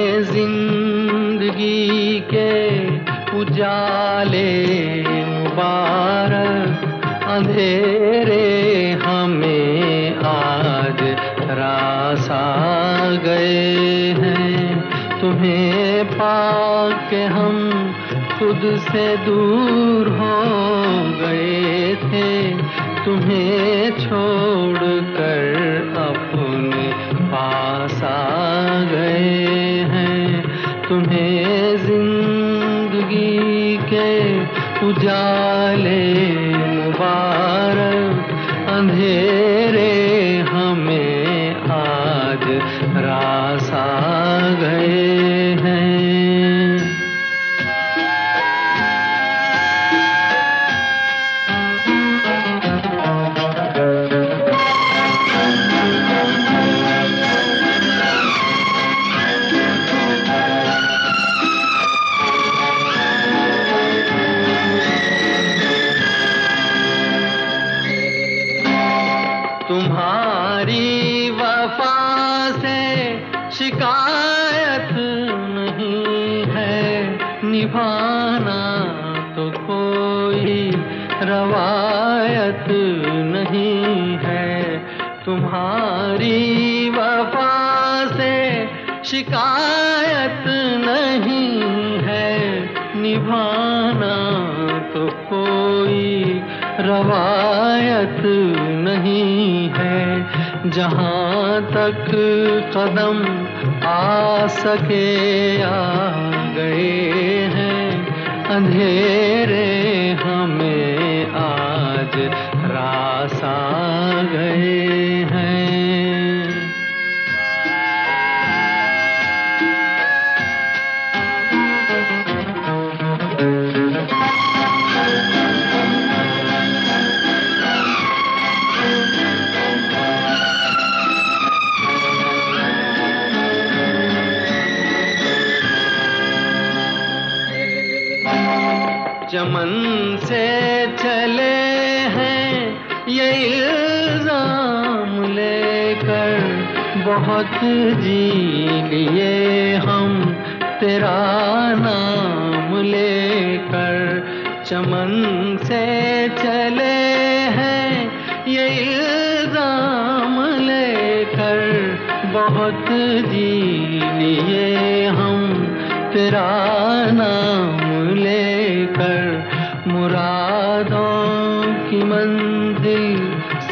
हैं ज़िंदगी के उजाले मुबारक, अंधेरे हमें आज रासा गए हैं। तुम्हें पाक हम खुद से दूर हो गए थे। तुम्हें छोड़ कर तुम्हें ज़िंदगी के उजाले मुबारक अंधेरे तुम्हारी वफा से शिकायत नहीं है। निभाना तो कोई रवायत नहीं है। तुम्हारी वफा से शिकायत नहीं है। निभाना तो कोई रवायत नहीं जहाँ तक कदम आ सके आ गए हैं अंधेरे हमें आज रास आ गए। चमन से चले हैं ये इल्ज़ाम लेकर। बहुत जी लिए हम तेरा नाम लेकर। चमन से चले हैं ये इल्ज़ाम लेकर। बहुत जी लिए हम तेरा नाम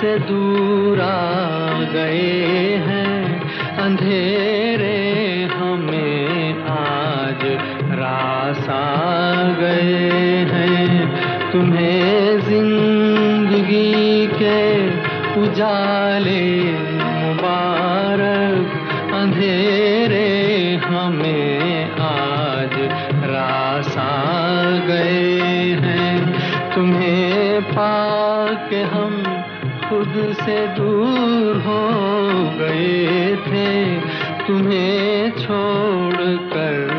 से दूर आ गए हैं। अंधेरे हमें आज रास आ गए हैं। तुम्हें ज़िंदगी के उजाले मुबारक, अंधेरे हमें आज रास आ गए हैं। तुम्हें पाके हम खुद से दूर हो गए थे। तुम्हें छोड़ कर